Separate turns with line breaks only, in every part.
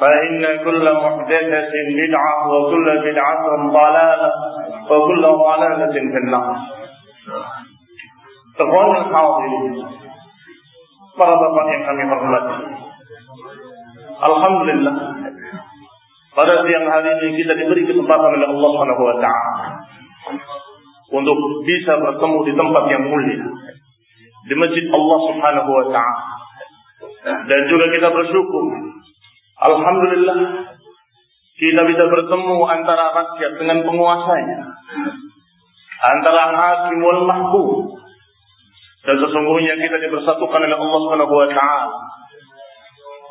فإن كل محدثة بدعة وكل بدعة ضلالة وكل ضلالة في النار Teman hadirin para bapak yang hormati. Alhamdulillah pada siang hari ini kita diberi kesempatan oleh Allah Subhanahu wa taala untuk bisa bertemu di tempat yang mulia di masjid Allah Subhanahu wa taala. Dan juga kita bersyukur alhamdulillah kita bisa bertemu antara rakyat dengan penguasanya. Antara hakim wal mahkum dan sesungguhnya kita dipersatukan oleh Allah Subhanahu wa taala.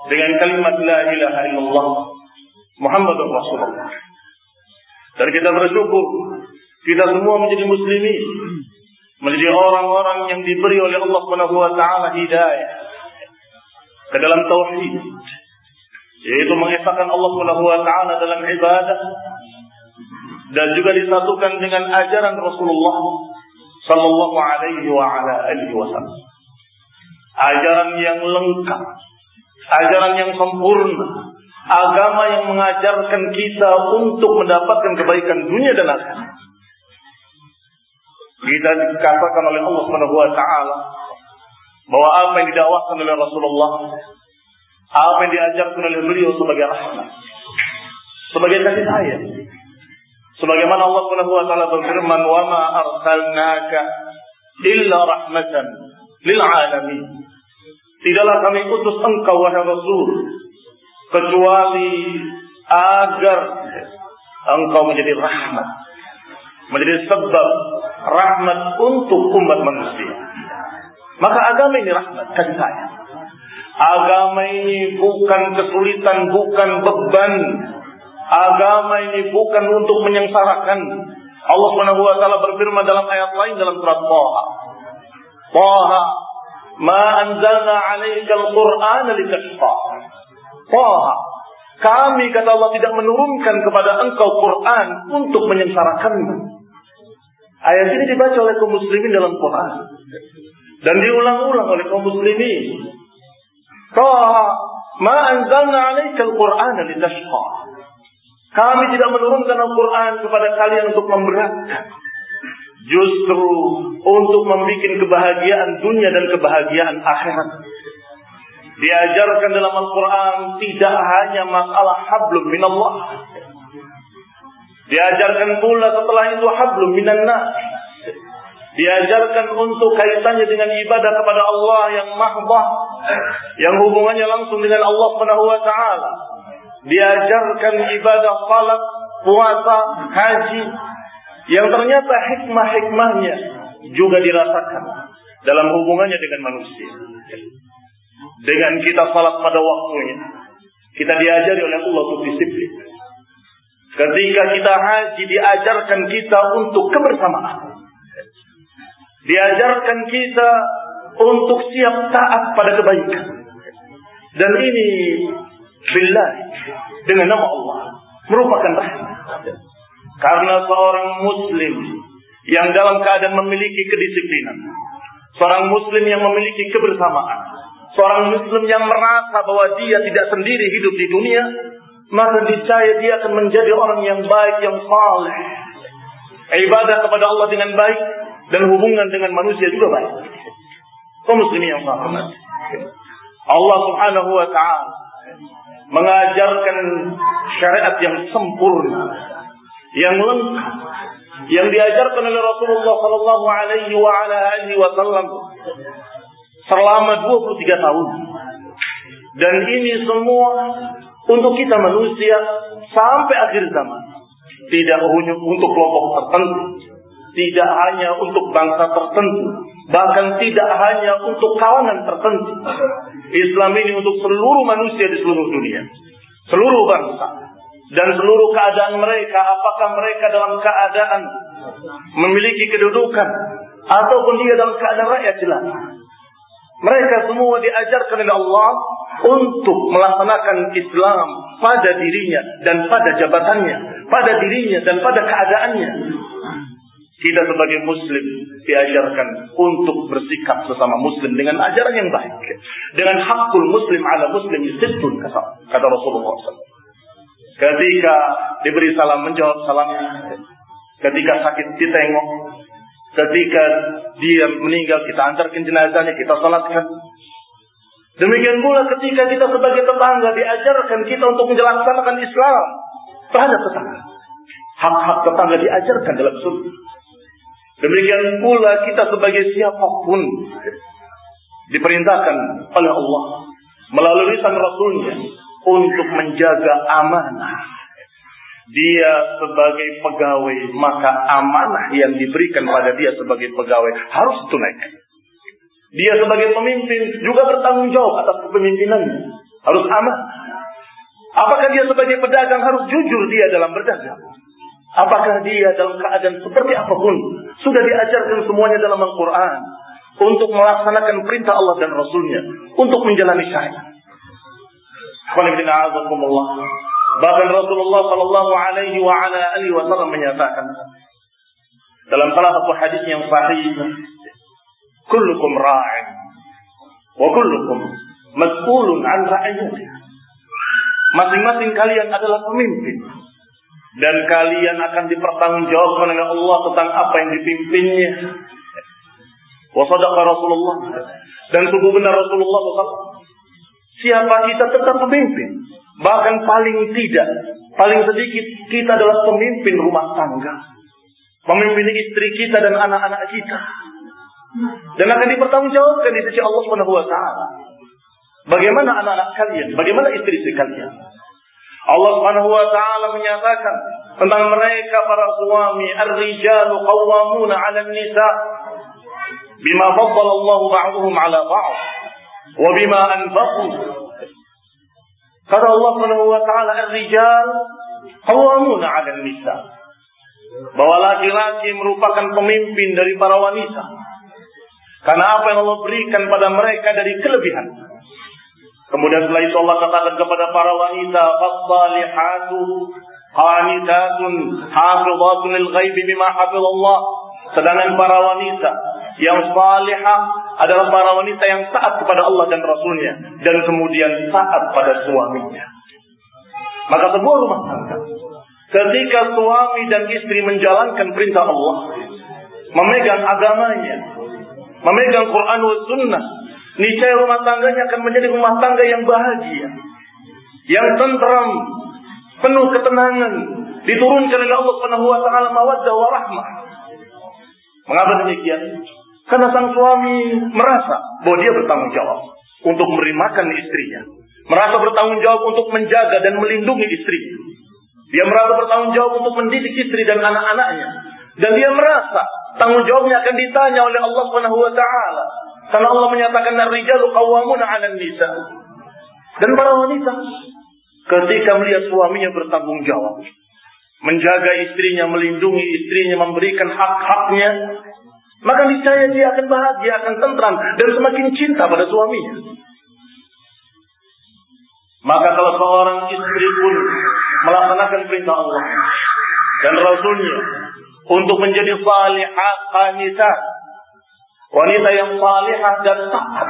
Dengan kalimat la ilaha illallah Muhammadur Rasulullah. Dan kita bersyukur kita semua menjadi muslimin, menjadi orang-orang yang diberi oleh Allah Subhanahu wa taala hidayah. Ke dalam tauhid, yaitu mengesahkan Allah Subhanahu wa taala dalam ibadah dan juga disatukan dengan ajaran Rasulullah sallallahu alaihi wa ala alihi wasallam. Ajaran yang lengkap, ajaran yang sempurna, agama yang mengajarkan kita untuk mendapatkan kebaikan dunia dan akhirat. Kita dikatakan oleh Allah Subhanahu wa taala bahwa apa yang didakwahkan oleh Rasulullah, apa yang diajarkan oleh beliau sebagai rahmat, sebagai kasih sayang, Sebagaimana Allah Subhanahu wa taala berfirman, "Wa ma arsalnaka illa rahmatan lil alamin." Tidaklah kami utus engkau wahai Rasul kecuali agar engkau menjadi rahmat, menjadi sebab rahmat untuk umat manusia. Maka agama ini rahmat kasih sayang. Agama ini bukan kesulitan, bukan beban, Agama ini bukan untuk menyengsarakan. Allah Subhanahu wa taala berfirman dalam ayat lain dalam surat Thaha. Thaha, "Ma anzalna 'alaika al-Qur'ana litashqa." Thaha, kami kata Allah tidak menurunkan kepada engkau Quran untuk menyengsarakanmu. Ayat ini dibaca oleh kaum muslimin dalam Quran dan diulang-ulang oleh kaum muslimin. Thaha, "Ma anzalna 'alaika litashqa." Kami tidak menurunkan Al-Quran kepada kalian untuk memberatkan. Justru untuk membuat kebahagiaan dunia dan kebahagiaan akhirat. Diajarkan dalam Al-Quran tidak hanya masalah hablum minallah. Diajarkan pula setelah itu hablum minan nas. Diajarkan untuk kaitannya dengan ibadah kepada Allah yang mahbah, yang hubungannya langsung dengan Allah Subhanahu wa taala. Diajarkan ibadah salat, puasa, haji yang ternyata hikmah-hikmahnya juga dirasakan dalam hubungannya dengan manusia. Dengan kita salat pada waktunya, kita diajari oleh Allah untuk disiplin. Ketika kita haji diajarkan kita untuk kebersamaan. Diajarkan kita untuk siap taat pada kebaikan. Dan ini billah dengan nama Allah merupakan rahmat. Karena seorang muslim yang dalam keadaan memiliki kedisiplinan, seorang muslim yang memiliki kebersamaan, seorang muslim yang merasa bahwa dia tidak sendiri hidup di dunia, maka niscaya dia akan menjadi orang yang baik, yang saleh. Ibadah kepada Allah dengan baik dan hubungan dengan manusia juga baik. Kau muslimin yang hormat. Allah Subhanahu wa taala mengajarkan syariat yang sempurna, yang lengkap, yang diajarkan oleh Rasulullah sallallahu alaihi wa ala alihi wasallam selama 23 tahun. Dan ini semua untuk kita manusia sampai akhir zaman. Tidak untuk kelompok tertentu, tidak hanya untuk bangsa tertentu, bahkan tidak hanya untuk kawanan tertentu. Islam ini untuk seluruh manusia di seluruh dunia, seluruh bangsa dan seluruh keadaan mereka, apakah mereka dalam keadaan memiliki kedudukan ataupun dia dalam keadaan rakyat jelata. Mereka semua diajarkan oleh Allah untuk melaksanakan Islam pada dirinya dan pada jabatannya, pada dirinya dan pada keadaannya. Kita sebagai muslim diajarkan untuk bersikap sesama muslim dengan ajaran yang baik. Dengan hakul muslim ala muslim sittun kata Rasulullah SAW. Ketika diberi salam menjawab salam. Ketika sakit ditengok. Ketika dia meninggal kita antarkan jenazahnya kita salatkan. Demikian pula ketika kita sebagai tetangga diajarkan kita untuk menjelaskan Islam terhadap tetangga. Hak-hak tetangga diajarkan dalam sunnah. Demikian pula kita sebagai siapa pun diperintahkan oleh Allah melalui lisan Rasulnya untuk menjaga amanah. Dia sebagai pegawai, maka amanah yang diberikan pada dia sebagai pegawai harus tunaikan. Dia sebagai pemimpin juga bertanggung jawab atas kepemimpinannya. Harus aman. Apakah dia sebagai pedagang harus jujur dia dalam berdagang? Apakah dia dalam keadaan seperti apa pun sudah diajarkan semuanya dalam Al-Quran untuk melaksanakan perintah Allah dan Rasulnya untuk menjalani syariat. Bahkan Rasulullah Shallallahu Alaihi Wasallam menyatakan dalam salah satu hadis yang sahih, "Kullukum ra'in wa kullukum mas'ulun an ra'iyatih." Masing-masing kalian adalah pemimpin dan kalian akan dipertanggungjawabkan oleh Allah tentang apa yang dipimpinnya. Wa Rasulullah dan sungguh benar Rasulullah SAW. Siapa kita tetap pemimpin. Bahkan paling tidak, paling sedikit kita adalah pemimpin rumah tangga. Pemimpin istri kita dan anak-anak kita. Dan akan dipertanggungjawabkan di sisi Allah Subhanahu wa taala. Bagaimana anak-anak kalian? Bagaimana istri-istri kalian? Allah Subhanahu wa taala menyatakan tentang mereka para suami, ar-rijalu qawwamuna 'ala nisa bima faddala Allah ba'dhum 'ala ba'd wa bima anfaqu. Kata Allah Subhanahu wa taala, ar-rijal qawwamuna 'ala nisa. Bahwa laki-laki merupakan pemimpin dari para wanita. Karena apa yang Allah berikan pada mereka dari kelebihan. Kemudian setelah itu Allah katakan kepada para wanita, "Fassalihatu qanitatun hafizatun lil ghaibi bima hafizallah." Sedangkan para wanita yang salihah adalah para wanita yang taat kepada Allah dan Rasulnya dan kemudian taat pada suaminya. Maka sebuah rumah tangga ketika suami dan istri menjalankan perintah Allah, memegang agamanya, memegang Quran dan Sunnah, niscaya rumah tangganya akan menjadi rumah tangga yang bahagia, yang tentram, penuh ketenangan, Diturunkan oleh Allah Subhanahu wa taala mawaddah wa rahmah. Mengapa demikian? Karena sang suami merasa bahwa dia bertanggung jawab untuk memberi makan istrinya. Merasa bertanggung jawab untuk menjaga dan melindungi istrinya. Dia merasa bertanggung jawab untuk mendidik istri dan anak-anaknya. Dan dia merasa tanggung jawabnya akan ditanya oleh Allah Subhanahu wa taala. Karena Allah menyatakan ar-rijalu qawwamuna 'alan nisa. Dan para wanita ketika melihat suaminya bertanggung jawab, menjaga istrinya, melindungi istrinya, memberikan hak-haknya, maka niscaya dia akan bahagia, akan tentram dan semakin cinta pada suaminya. Maka kalau seorang istri pun melaksanakan perintah Allah dan Rasulnya untuk menjadi salihah qanitah, wanita yang salihah dan taat,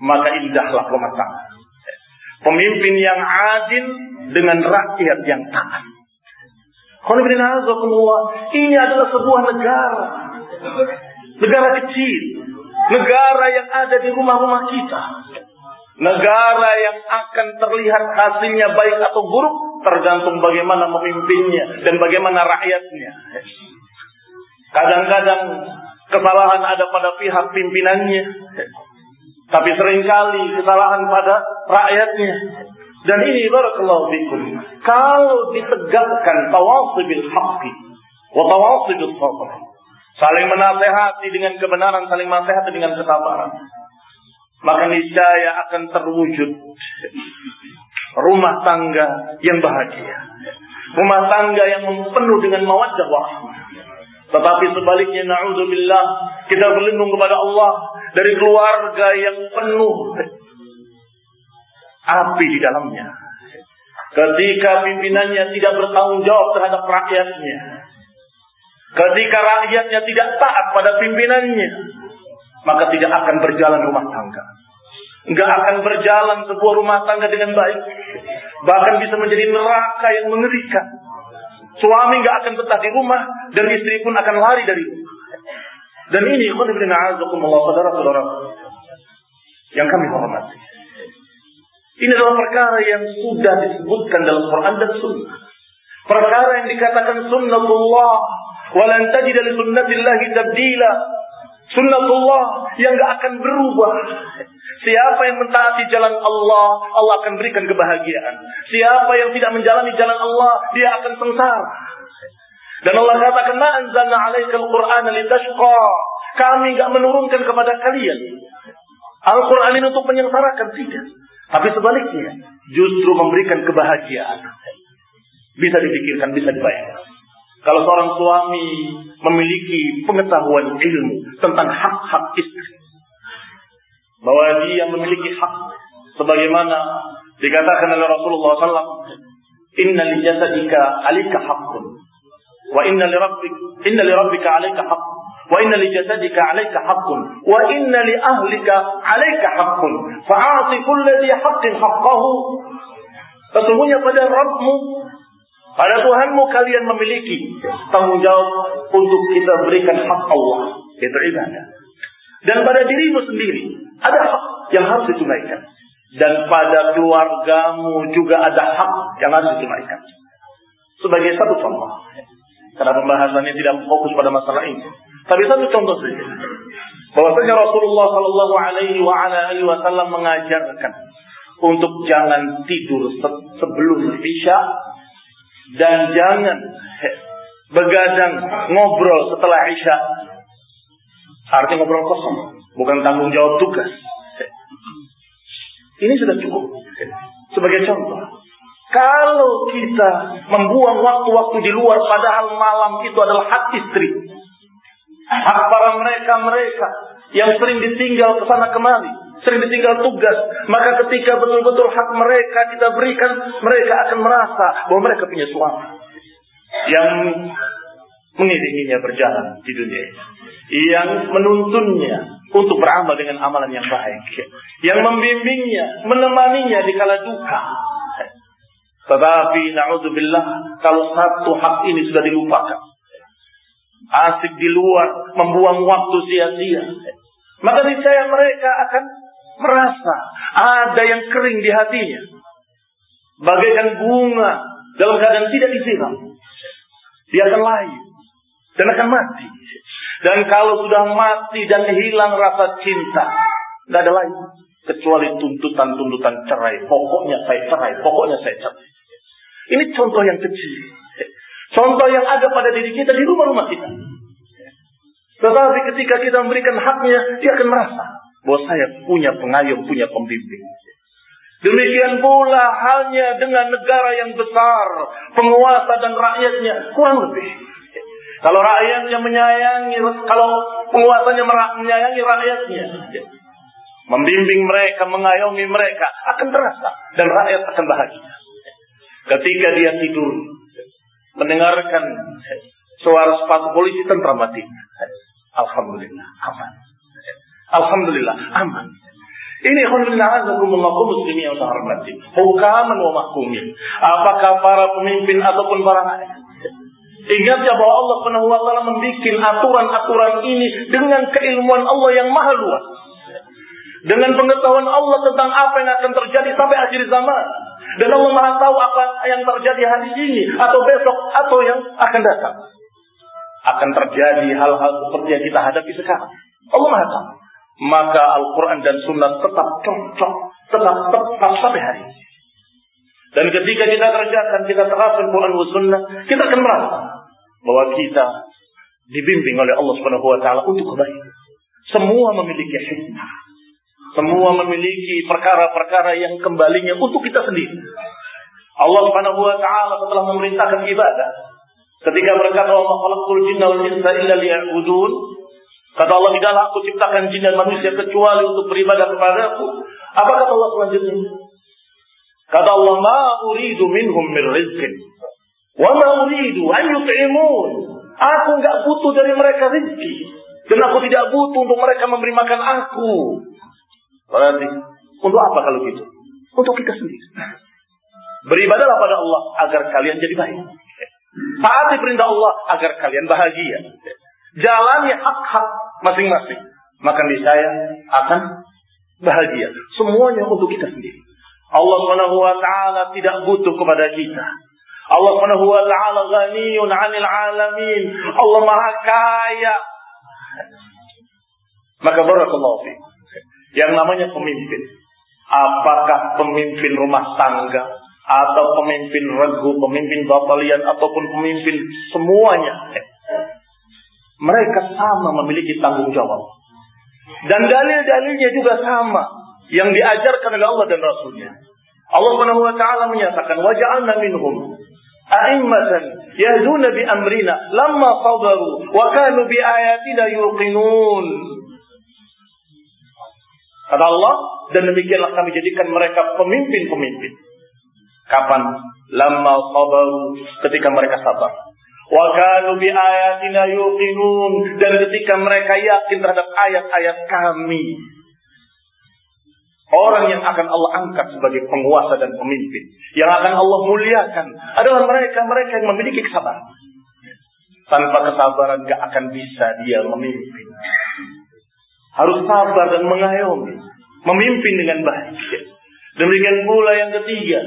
maka indahlah rumah tangga. Pemimpin yang adil dengan rakyat yang taat. Ini adalah sebuah negara. Negara kecil. Negara yang ada di rumah-rumah kita. Negara yang akan terlihat hasilnya baik atau buruk tergantung bagaimana memimpinnya dan bagaimana rakyatnya. Kadang-kadang kesalahan ada pada pihak pimpinannya, tapi sering kali kesalahan pada rakyatnya. Dan ini barakallahu fikum. Kalau ditegakkan tawasibil haqqi wa tawasibil sabr. Saling menasehati dengan kebenaran, saling menasehati dengan kesabaran maka niscaya akan terwujud rumah tangga yang bahagia. Rumah tangga yang penuh dengan mawaddah warahmah. Tetapi sebaliknya naudzubillah kita berlindung kepada Allah dari keluarga yang penuh api di dalamnya. Ketika pimpinannya tidak bertanggung jawab terhadap rakyatnya. Ketika rakyatnya tidak taat pada pimpinannya maka tidak akan berjalan rumah tangga. Enggak akan berjalan sebuah rumah tangga dengan baik. Bahkan bisa menjadi neraka yang mengerikan. Suami enggak akan betah di rumah dan istri pun akan lari dari rumah. Dan ini saudara-saudara yang kami hormati. Ini adalah perkara yang sudah disebutkan dalam Quran dan Sunnah. Perkara yang dikatakan sunnatullah. Walan sunnatillahi tabdila. Sunnatullah yang gak akan berubah. Siapa yang mentaati jalan Allah, Allah akan berikan kebahagiaan. Siapa yang tidak menjalani jalan Allah, dia akan sengsara. Dan Allah katakan, "Ma 'alaikal Qur'ana litashqa." Kami gak menurunkan kepada kalian Al-Quran ini untuk menyengsarakan tidak. Tapi sebaliknya, justru memberikan kebahagiaan. Bisa dipikirkan, bisa dibayangkan. Kalau seorang suami memiliki pengetahuan ilmu tentang hak-hak istri, bahwa dia memiliki hak sebagaimana dikatakan oleh Rasulullah SAW, Inna li jasadika alika haqqun wa inna li rabbik inna li rabbika alika haqqun wa inna li jasadika alika haqqun wa inna li ahlika alika haqqun fa'ati kulli haqqin haqqahu. Sesungguhnya pada Rabbmu pada Tuhanmu kalian memiliki tanggung jawab untuk kita berikan hak Allah, yaitu ibadah. Dan pada dirimu sendiri ada hak yang harus ditunaikan. Dan pada keluargamu juga ada hak yang harus ditunaikan. Sebagai satu contoh. Karena pembahasannya tidak fokus pada masalah ini. Tapi satu contoh saja. Bahwasanya Rasulullah Shallallahu Alaihi Wasallam mengajarkan untuk jangan tidur sebelum isya dan jangan begadang ngobrol setelah Isya. Artinya ngobrol kosong, bukan tanggung jawab tugas. Ini sudah cukup sebagai contoh. Kalau kita membuang waktu-waktu di luar padahal malam itu adalah hak istri. Hak para mereka-mereka yang sering ditinggal ke sana kemari sering ditinggal tugas, maka ketika betul-betul hak mereka kita berikan, mereka akan merasa bahwa mereka punya suami yang mengiringinya berjalan di dunia ini. Yang menuntunnya untuk beramal dengan amalan yang baik. Yang membimbingnya, menemaninya di kala duka. Tetapi na'udzubillah kalau satu hak ini sudah dilupakan. Asik di luar, membuang waktu sia-sia. Maka niscaya mereka akan merasa ada yang kering di hatinya. Bagaikan bunga dalam keadaan tidak disiram. Dia akan layu dan akan mati. Dan kalau sudah mati dan hilang rasa cinta, tidak ada lain kecuali tuntutan-tuntutan cerai. Pokoknya saya cerai, pokoknya saya cerai. Ini contoh yang kecil. Contoh yang ada pada diri kita di rumah-rumah kita. Tetapi ketika kita memberikan haknya, dia akan merasa bahwa saya punya pengayom, punya pembimbing. Demikian pula halnya dengan negara yang besar, penguasa dan rakyatnya kurang lebih. Kalau rakyatnya menyayangi, kalau penguasanya menyayangi rakyatnya, membimbing mereka, mengayomi mereka, akan terasa dan rakyat akan bahagia. Ketika dia tidur, mendengarkan suara sepatu polisi tentram mati. Alhamdulillah, aman. Alhamdulillah, aman. Ini muslimin yang saya hormati. Hukaman wa mahkumin. Apakah para pemimpin ataupun para rakyat. Ingat ya bahwa Allah Subhanahu wa taala membuat aturan-aturan ini dengan keilmuan Allah yang maha luas. Dengan pengetahuan Allah tentang apa yang akan terjadi sampai akhir zaman. Dan Allah Maha tahu apa yang terjadi hari ini atau besok atau yang akan datang. Akan terjadi hal-hal seperti yang kita hadapi sekarang. Allah Maha tahu. Maka Al-Quran dan Sunnah tetap cocok, tetap tetap sampai hari ini. Dan ketika kita kerjakan, kita terapkan Quran dan Sunnah, kita akan merasa bahwa kita dibimbing oleh Allah Subhanahu Wa Taala untuk kebaikan. Semua memiliki hikmah. Semua memiliki perkara-perkara yang kembalinya untuk kita sendiri. Allah Subhanahu wa taala setelah memerintahkan ibadah ketika berkata wa khalaqul jinna wal insa illa liya'budun kata Allah tidaklah aku ciptakan jin dan manusia kecuali untuk beribadah kepadaku apa kata Allah selanjutnya kata Allah ma uridu minhum min rizqin wa ma uridu an yut'imun aku enggak butuh dari mereka rezeki dan aku tidak butuh untuk mereka memberi makan aku Berarti untuk apa kalau gitu? Untuk kita sendiri. Beribadalah pada Allah agar kalian jadi baik. Taati perintah Allah agar kalian bahagia. Jalani hak-hak masing-masing. Maka saya akan bahagia. Semuanya untuk kita sendiri. Allah Subhanahu wa taala tidak butuh kepada kita. Allah Subhanahu wa taala ghaniyun 'anil 'alamin. Allah Maha kaya. Maka barakallahu fiik yang namanya pemimpin. Apakah pemimpin rumah tangga atau pemimpin regu, pemimpin batalion ataupun pemimpin semuanya. Mereka sama memiliki tanggung jawab. Dan dalil-dalilnya juga sama yang diajarkan oleh Allah dan Rasulnya. Allah Subhanahu wa taala menyatakan waja'alna minhum a'immatan yahduna bi amrina lamma sabaru wa kanu bi ayatina yuqinun. Kata Allah, dan demikianlah kami jadikan mereka pemimpin-pemimpin. Kapan? Lama sabaru, ketika mereka sabar. Wa kanu bi ayatina yuqinun dan ketika mereka yakin terhadap ayat-ayat kami. Orang yang akan Allah angkat sebagai penguasa dan pemimpin, yang akan Allah muliakan adalah mereka-mereka yang memiliki kesabaran. Tanpa kesabaran gak akan bisa dia memimpin harus sabar dan mengayomi, memimpin dengan baik. Demikian pula yang ketiga,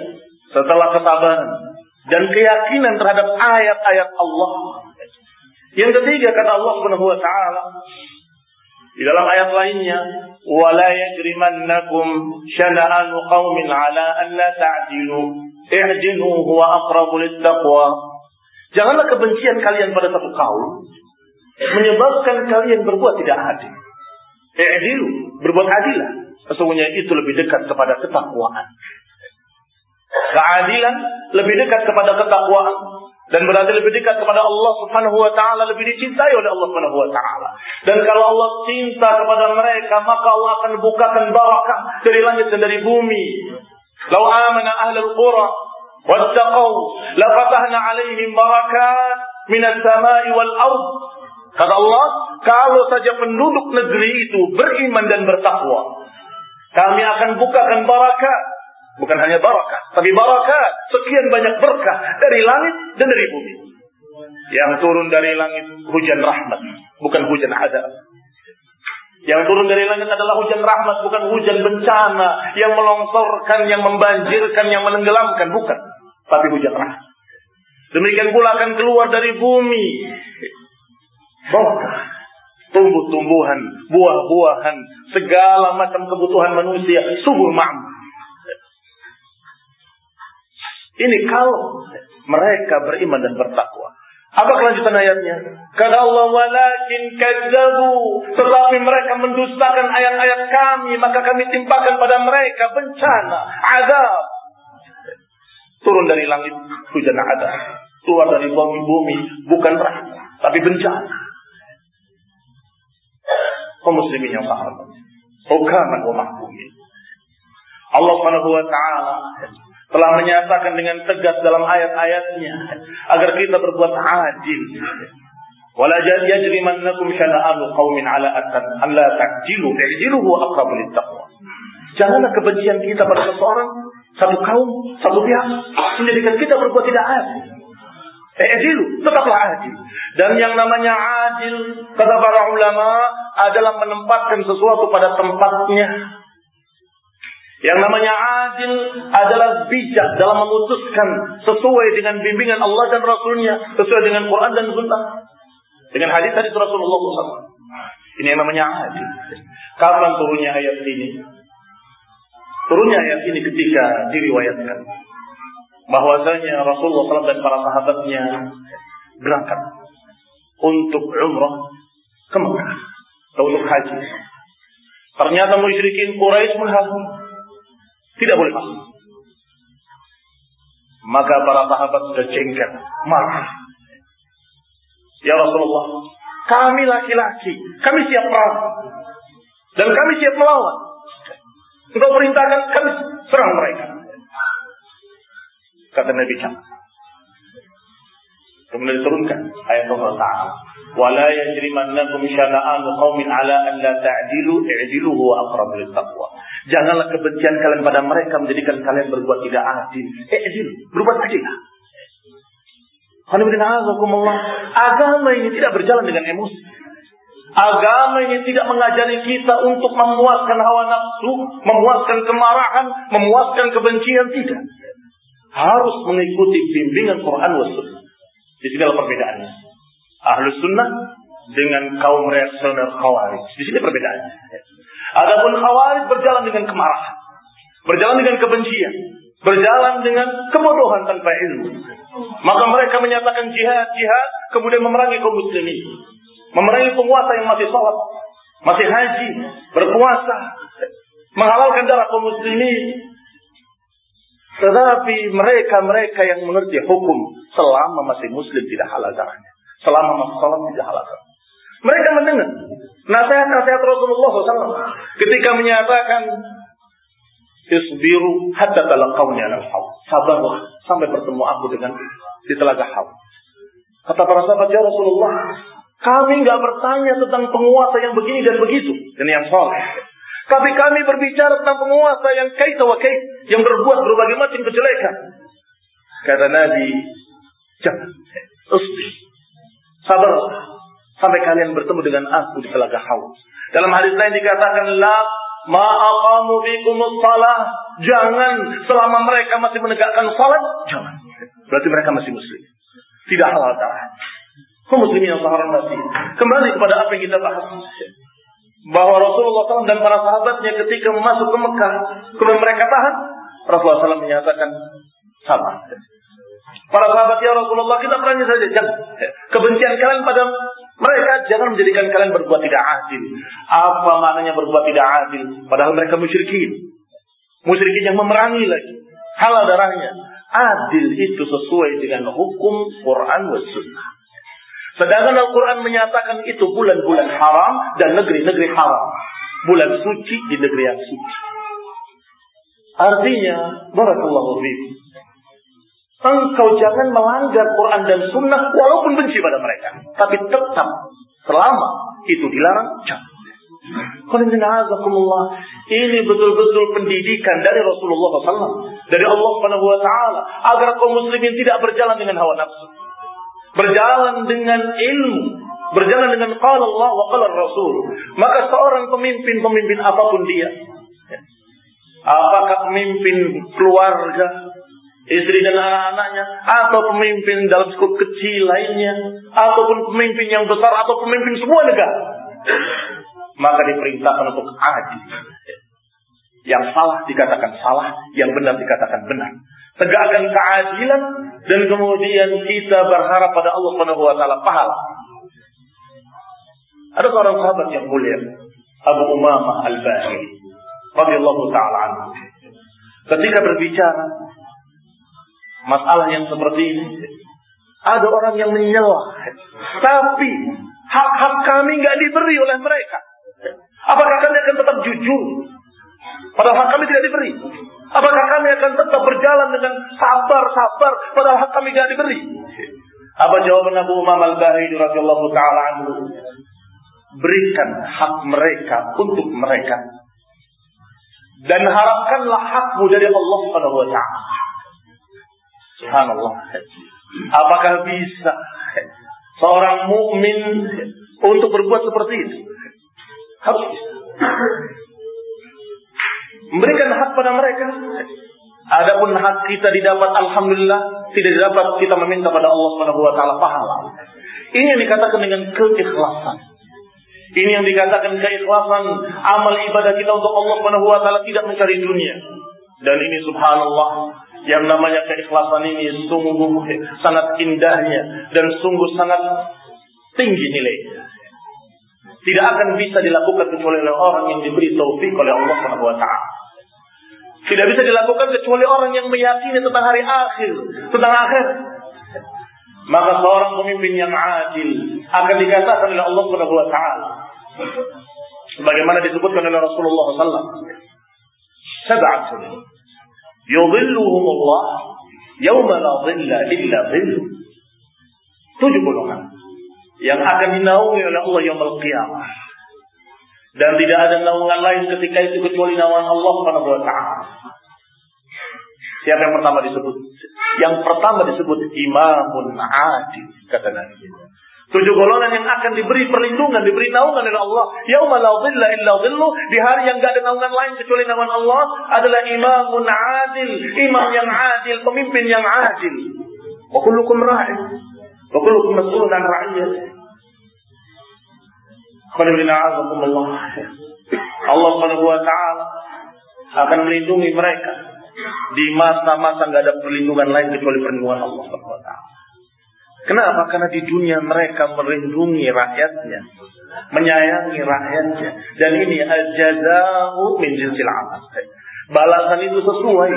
setelah kesabaran dan keyakinan terhadap ayat-ayat Allah. Yang ketiga kata Allah Subhanahu wa taala di dalam ayat lainnya, "Wala yajrimannakum syana'anu qaumin 'ala an la ta'dilu, i'dilu huwa aqrabu lit-taqwa." Janganlah kebencian kalian pada satu kaum menyebabkan kalian berbuat tidak adil. I'dilu, berbuat adilah. Sesungguhnya itu lebih dekat kepada ketakwaan. Keadilan lebih dekat kepada ketakwaan dan berarti lebih dekat kepada Allah Subhanahu wa taala lebih dicintai oleh Allah Subhanahu wa taala. Dan kalau Allah cinta kepada mereka, maka Allah akan bukakan barakah dari langit dan dari bumi. Lau amana ahlul qura wattaqau la fatahna alaihim barakat minas samai wal ard Kata Allah, kalau saja penduduk negeri itu beriman dan bertakwa, kami akan bukakan barakat. Bukan hanya barakat, tapi barakat. Sekian banyak berkah dari langit dan dari bumi. Yang turun dari langit hujan rahmat, bukan hujan azab. Yang turun dari langit adalah hujan rahmat, bukan hujan bencana yang melongsorkan, yang membanjirkan, yang menenggelamkan, bukan. Tapi hujan rahmat. Demikian pula akan keluar dari bumi. Berkah. Tumbuh-tumbuhan, buah-buahan, segala macam kebutuhan manusia. Subur ma'am. Ini kalau mereka beriman dan bertakwa. Apa kelanjutan ayatnya? Kata Allah, walakin kadzabu. Tetapi mereka mendustakan ayat-ayat kami, maka kami timpakan pada mereka bencana, azab. Turun dari langit, hujan azab. Keluar dari bumi, bumi bukan rahmat, tapi bencana. Kau muslimin yang sahabat. Hukaman wa mahkumin. Allah ta'ala telah menyatakan dengan tegas dalam ayat-ayatnya agar kita berbuat adil. Wala yajrimannakum syana'anu qaumin ala an la ta'jilu, i'jilu huwa aqrabu littaqwa. Janganlah kebencian kita pada seseorang, satu kaum, satu pihak menjadikan kita berbuat tidak adil. I'jilu, tetaplah adil. Dan yang namanya adil, kata para ulama, adalah menempatkan sesuatu pada tempatnya yang namanya adil adalah bijak dalam memutuskan sesuai dengan bimbingan Allah dan Rasulnya, sesuai dengan Quran dan Sunnah. Dengan hadis hadis Rasulullah SAW. Ini yang namanya adil. Kapan turunnya ayat ini? Turunnya ayat ini ketika diriwayatkan bahwasanya Rasulullah SAW dan para sahabatnya berangkat untuk umrah ke Mekah atau untuk haji. Ternyata musyrikin Quraisy menghalang tidak boleh masuk. Maka para sahabat sudah jengkel, marah. Ya Rasulullah, kami laki-laki, kami siap perang. Dan kami siap melawan. Engkau perintahkan kami serang mereka. Kata Nabi Muhammad. Kemudian diturunkan ayat Allah Ta'ala. ولا يجرمنكم شنآن قوم على أن لا تعدلوا اعدلوا هو أقرب للتقوى Janganlah kebencian kalian pada mereka menjadikan kalian berbuat tidak adil. Eh, berbuat adil. Agama ini tidak berjalan dengan emosi. Agama ini tidak mengajari kita untuk memuaskan hawa nafsu, memuaskan kemarahan, memuaskan kebencian. Tidak. Harus mengikuti bimbingan Quran wa Sunnah. Di adalah perbedaannya. Ahlus sunnah dengan kaum reaksioner khawarij. Di sini perbedaannya. Adapun khawarij berjalan dengan kemarahan. Berjalan dengan kebencian. Berjalan dengan kebodohan tanpa ilmu. Maka mereka menyatakan jihad, jihad, kemudian memerangi kaum muslimin. Memerangi penguasa yang masih sholat, masih haji, berpuasa, menghalalkan darah kaum muslimin. Tetapi mereka-mereka yang mengerti hukum selama masih muslim tidak halal darahnya selama masa salat tidak halal. Mereka mendengar nasihat-nasihat Rasulullah SAW ketika menyatakan isbiru hatta talaqawni al haw. Sabarlah sampai bertemu aku dengan di telaga haw. Kata para sahabat ya Rasulullah, kami nggak bertanya tentang penguasa yang begini dan begitu dan yang soleh. Tapi kami berbicara tentang penguasa yang kaita wa kait, yang berbuat berbagai macam kejelekan. Kata Nabi, jangan. Usbir. Sabar sampai kalian bertemu dengan aku di telaga haus. Dalam hadis lain dikatakan la ma'aqamu bikumus salah. Jangan selama mereka masih menegakkan salat, jangan. Berarti mereka masih muslim. Tidak halal darah. Kau muslimin yang masih. Kembali kepada apa yang kita bahas. Bahwa Rasulullah SAW dan para sahabatnya ketika masuk ke Mekah, kemudian mereka tahan, Rasulullah SAW menyatakan sama. Para sahabat ya Rasulullah kita berani saja jangan kebencian kalian pada mereka jangan menjadikan kalian berbuat tidak adil. Apa maknanya berbuat tidak adil? Padahal mereka musyrikin. Musyrikin yang memerangi lagi. Halal darahnya. Adil itu sesuai dengan hukum Quran dan Sunnah. Sedangkan Al-Quran menyatakan itu bulan-bulan haram dan negeri-negeri haram. Bulan suci di negeri yang suci. Artinya, Barakallahu fiikum Engkau jangan melanggar Quran dan Sunnah walaupun benci pada mereka. Tapi tetap selama itu dilarang, jangan. Ini betul-betul pendidikan dari Rasulullah SAW. Dari Allah Taala agar kaum muslimin tidak berjalan dengan hawa nafsu, berjalan dengan ilmu, berjalan dengan qala Allah wa qala Rasul. Maka seorang pemimpin pemimpin apa pun dia, apakah pemimpin keluarga, istri dan anak-anaknya, atau pemimpin dalam skup kecil lainnya, ataupun pemimpin yang besar, atau pemimpin semua negara. Maka diperintahkan untuk adil. Yang salah dikatakan salah, yang benar dikatakan benar. Tegakkan keadilan dan kemudian kita berharap pada Allah Subhanahu wa pahala. Ada seorang sahabat yang mulia, Abu Umamah Al-Bahili radhiyallahu taala anhu. Ketika berbicara masalah yang seperti ini, ada orang yang menyela, tapi hak-hak kami nggak diberi oleh mereka. Apakah kami akan tetap jujur? Padahal hak kami tidak diberi. Apakah kami akan tetap berjalan dengan sabar-sabar padahal hak kami tidak diberi? Apa jawaban Abu Umam Al-Bahili radhiyallahu taala anhu? Berikan hak mereka untuk mereka. Dan harapkanlah hakmu dari Allah Subhanahu wa taala. Subhanallah. Apakah bisa seorang mukmin untuk berbuat seperti itu? Harus bisa. Memberikan hak pada mereka. Adapun hak kita didapat alhamdulillah, tidak didapat kita meminta pada Allah Subhanahu wa taala pahala. Ini yang dikatakan dengan keikhlasan. Ini yang dikatakan keikhlasan amal ibadah kita untuk Allah Subhanahu wa taala tidak mencari dunia. Dan ini subhanallah yang namanya keikhlasan ini sungguh sangat indahnya dan sungguh sangat tinggi nilainya. Tidak akan bisa dilakukan kecuali oleh orang yang diberi taufik oleh Allah Subhanahu. Tidak bisa dilakukan kecuali orang yang meyakini tentang hari akhir, tentang akhir. Maka seorang pemimpin yang adil akan dikatakan oleh Allah Subhanahu wa taala. Sebagaimana disebutkan oleh Rasulullah SAW. Sab'atun yudhilluhum Allah yawma la dhilla illa dhillu. Tujuh golongan yang akan dinaungi oleh Allah yang qiyamah. Dan tidak ada naungan lain ketika itu kecuali naungan Allah Subhanahu wa taala. Siapa yang pertama disebut? Yang pertama disebut imamun adil kata Nabi. Tujuh golongan yang akan diberi perlindungan, diberi naungan oleh Allah. Yauma illa dhillu. Di hari yang gak ada naungan lain kecuali naungan Allah adalah imamun adil. Imam yang adil, pemimpin yang adil. Wa kullukum ra'i. Wa kullukum mas'ulun an ra'iyat. Allah wa taala akan melindungi mereka di masa-masa nggak ada perlindungan lain kecuali perlindungan Allah taala. Kenapa? Karena di dunia mereka melindungi rakyatnya, menyayangi rakyatnya. Dan ini al-jaza'u min jinsil amal. Balasan itu sesuai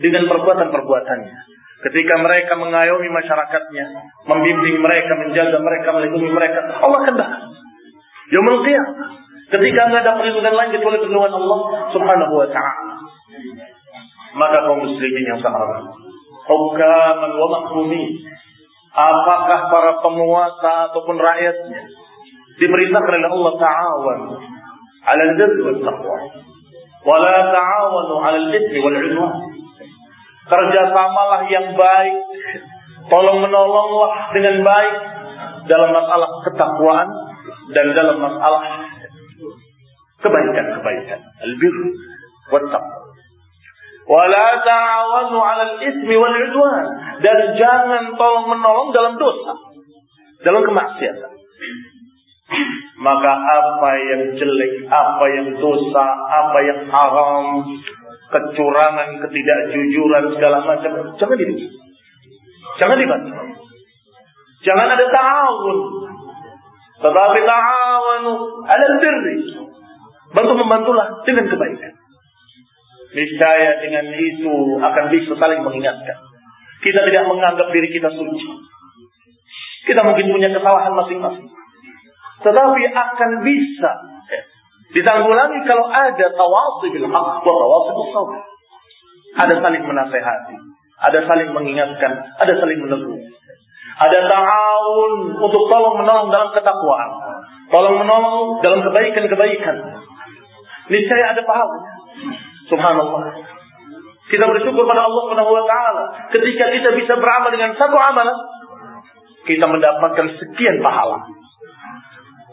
dengan perbuatan-perbuatannya. Ketika mereka mengayomi masyarakatnya, membimbing mereka, menjaga mereka, melindungi mereka, Allah akan balas. Yaumul qiyamah. Ketika nggak ada perlindungan lain kecuali perlindungan Allah Subhanahu wa taala. Maka kaum muslimin yang sangat hukaman wa mahkumin apakah para penguasa ataupun rakyatnya diperintahkan oleh Allah ta'awan ala al-birri wal taqwa? Wa la ta'awanu ala al-ithmi wal 'udwan. Kerjasamalah yang baik tolong menolonglah dengan baik dalam masalah ketakwaan dan dalam masalah kebaikan-kebaikan. Al-birr wal taqwa Wala ta'awanu 'alal ismi wal 'udwan dan jangan tolong menolong dalam dosa, dalam kemaksiatan. Maka apa yang jelek, apa yang dosa, apa yang haram, kecurangan, ketidakjujuran segala macam, jangan dibantu. Jangan dibantu. Jangan ada ta'awun. Tetapi ta'awanu 'alal birri. Bantu membantulah dengan kebaikan. Niscaya dengan itu akan bisa saling mengingatkan. Kita tidak menganggap diri kita suci. Kita mungkin punya kesalahan masing-masing. Tetapi akan bisa ditanggulangi kalau ada tawasi bil haq wa. Ada saling menasehati, ada saling mengingatkan, ada saling menegur. Ada ta'awun untuk tolong menolong dalam ketakwaan. Tolong menolong dalam kebaikan-kebaikan. Niscaya ada pahalanya. Subhanallah. Kita bersyukur pada Allah Subhanahu wa taala ketika kita bisa beramal dengan satu amalan kita mendapatkan sekian pahala.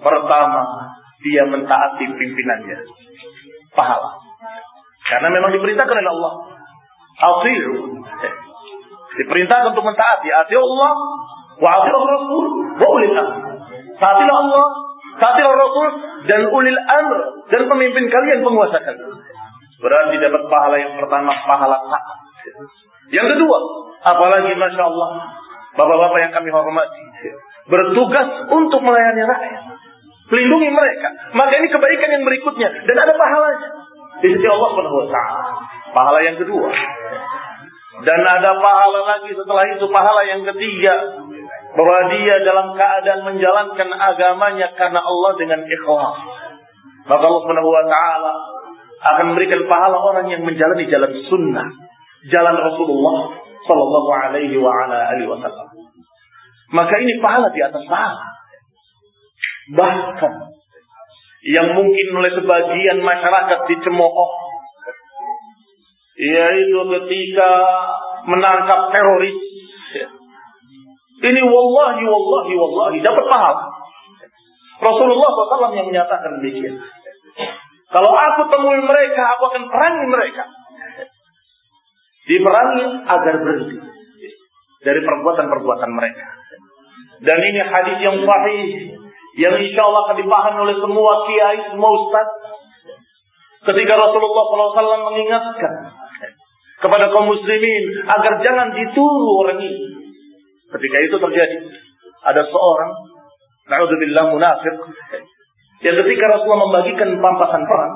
Pertama, dia mentaati pimpinannya. Pahala. Karena memang diperintahkan oleh Allah. Ati'u. Diperintahkan untuk mentaati. Ati Allah wa ati Rasul wa ulil amr. Taatilah Allah, taatilah Rasul dan ulil amr dan pemimpin kalian penguasa kalian. Berarti dapat pahala yang pertama pahala taat. Yang kedua, apalagi masya Allah, bapak-bapak yang kami hormati, bertugas untuk melayani rakyat, melindungi mereka. Maka ini kebaikan yang berikutnya dan ada pahalanya di sisi Allah Subhanahu. Pahala yang kedua. Dan ada pahala lagi setelah itu pahala yang ketiga bahwa dia dalam keadaan menjalankan agamanya karena Allah dengan ikhlas. Maka Allah Subhanahu wa taala akan memberikan pahala orang yang menjalani jalan sunnah, jalan Rasulullah sallallahu alaihi wa ala alihi wasallam. Maka ini pahala di atas pahala. Bahkan yang mungkin oleh sebagian masyarakat dicemooh yaitu ketika menangkap teroris ini wallahi wallahi wallahi dapat pahala Rasulullah SAW yang menyatakan demikian kalau aku temui mereka aku akan perangi mereka diperangi agar berhenti dari perbuatan-perbuatan mereka dan ini hadis yang sahih yang insya Allah akan dipahami oleh semua kiai, semua ustaz. Ketika Rasulullah SAW mengingatkan kepada kaum muslimin agar jangan dituru orang ini. Ketika itu terjadi, ada seorang, naudzubillah munafik, yang ketika Rasulullah membagikan pampasan perang,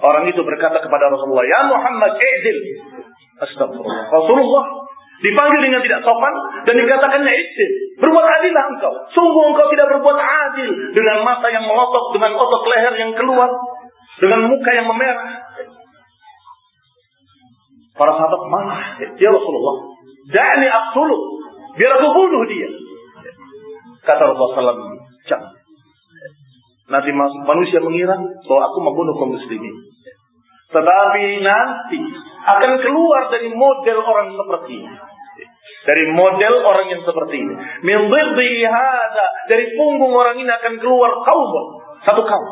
orang itu berkata kepada Rasulullah, Ya Muhammad, i'dil. Astagfirullah. Rasulullah Dipanggil dengan tidak sopan dan dikatakannya itu Berbuat adillah engkau. Sungguh engkau tidak berbuat adil dengan mata yang melotot, dengan otot leher yang keluar, dengan muka yang memerah. Para sahabat marah. Ya Rasulullah, da'ni aqtulu. Biar aku bunuh dia. Kata Rasulullah. Nanti manusia mengira bahwa aku membunuh kaum muslimin. Tetapi nanti akan keluar dari model orang seperti ini. Dari model orang yang seperti ini. Min hada. Dari punggung orang ini akan keluar kaum. Satu kaum.